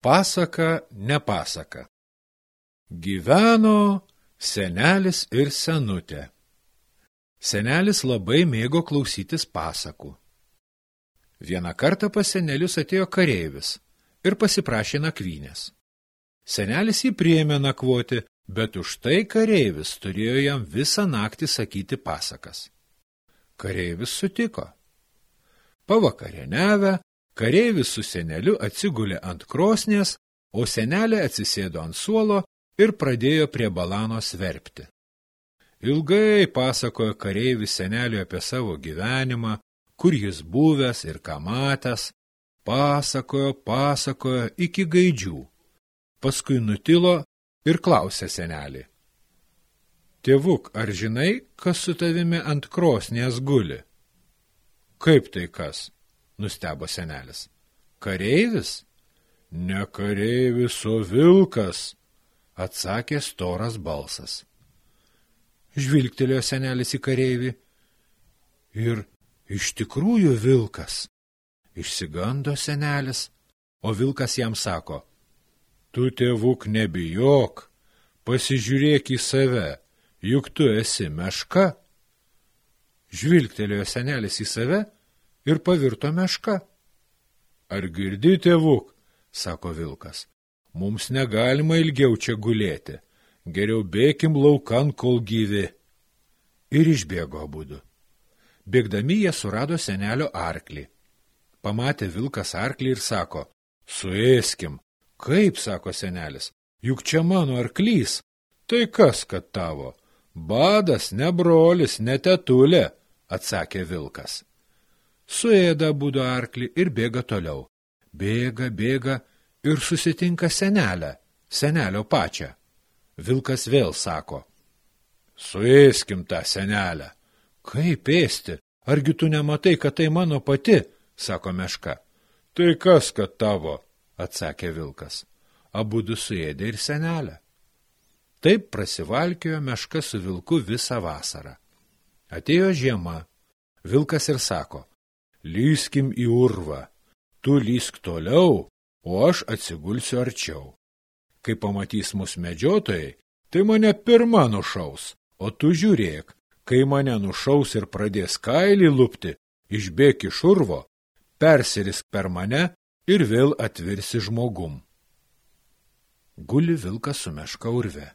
Pasaka nepasaka. Gyveno senelis ir senutė. Senelis labai mėgo klausytis pasakų. Vieną kartą pas senelius atėjo kareivis ir pasiprašė nakvynės. Senelis jį priėmė nakvoti, bet už tai kareivis turėjo jam visą naktį sakyti pasakas. Kareivis sutiko. Pavakarieniavę, Kareivis su seneliu atsigulė ant krosnės, o senelė atsisėdo ant suolo ir pradėjo prie balanos verpti. Ilgai pasakojo kareivis seneliui apie savo gyvenimą, kur jis buvęs ir ką matęs, pasakojo, pasakojo iki gaidžių. Paskui nutilo ir klausė senelį. Tėvuk, ar žinai, kas su tavimi ant krosnės guli? Kaip tai kas? Nustebo senelis. Kareivis? Ne kareivis, o vilkas, atsakė storas balsas. Žvilgtelėjo senelis į kareivį ir iš tikrųjų vilkas. Išsigando senelis, o vilkas jam sako, tu tėvuk nebijok, pasižiūrėk į save, juk tu esi meška. Žvilgtelėjo senelis į save ir pavirto meška. Ar girdi, tėvuk, sako vilkas, mums negalima ilgiau čia gulėti, geriau bėkim laukan, kol gyvi. Ir išbėgo abudu. Bėgdami jie surado senelio arklį. Pamatė vilkas arklį ir sako, suėskim. Kaip, sako senelis, juk čia mano arklys. Tai kas, kad tavo? Badas, ne brolis, ne tetulė, atsakė vilkas suėda būdo arklį ir bėga toliau. Bėga, bėga ir susitinka senelę, senelio pačią. Vilkas vėl sako, suėskim tą senelę. Kaip ėsti? Argi tu nematai, kad tai mano pati, sako meška. Tai kas, kad tavo, atsakė vilkas. Abudu suėdė ir senelę. Taip prasivalkiojo meška su vilku visą vasarą. Atėjo žiema. Vilkas ir sako, lyskim į urvą, tu lysk toliau, o aš atsigulsiu arčiau. Kai pamatys mus medžiotojai, tai mane pirma nušaus, o tu žiūrėk, kai mane nušaus ir pradės kailį lupti, išbėk iš urvo, persirisk per mane ir vėl atvirsi žmogum. Guli vilkas su meška urve.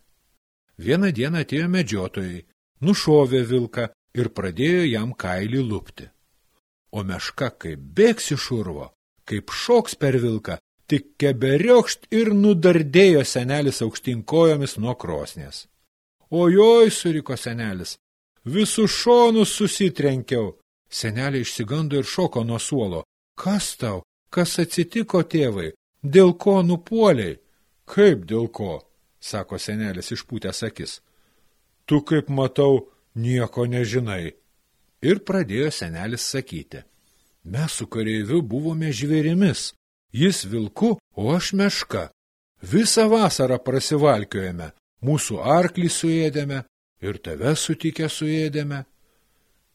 Vieną dieną atėjo medžiotojai, nušovė vilką ir pradėjo jam kailį lupti o meška kaip bėgs iš urvo, kaip šoks per vilką, tik keberiokšt ir nudardėjo senelis aukštinkojomis nuo krosnės. Ojoj, suriko senelis, visų šonus susitrenkiau. Senelė išsigando ir šoko nuo suolo. Kas tau? Kas atsitiko, tėvai? Dėl ko nupuoliai? Kaip dėl ko? sako senelis išpūtęs akis. Tu, kaip matau, nieko nežinai ir pradėjo senelis sakyti. Mes su kareiviu buvome žvėrimis, jis vilku, o aš meška. Visą vasarą prasivalkiojame, mūsų arklį suėdėme ir tave sutikę suėdėme.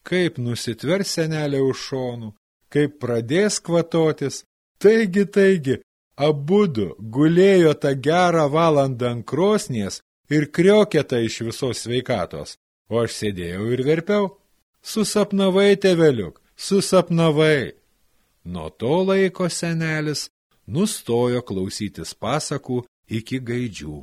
Kaip nusitver senelė už šonų, kaip pradės kvatotis, taigi, taigi, abudu gulėjo tą gerą valandą ant krosnies ir kriokėta iš visos sveikatos, o aš sėdėjau ir verpiau. Susapnavai, teveliuk, susapnavai. Nuo to laiko senelis nustojo klausytis pasakų iki gaidžių.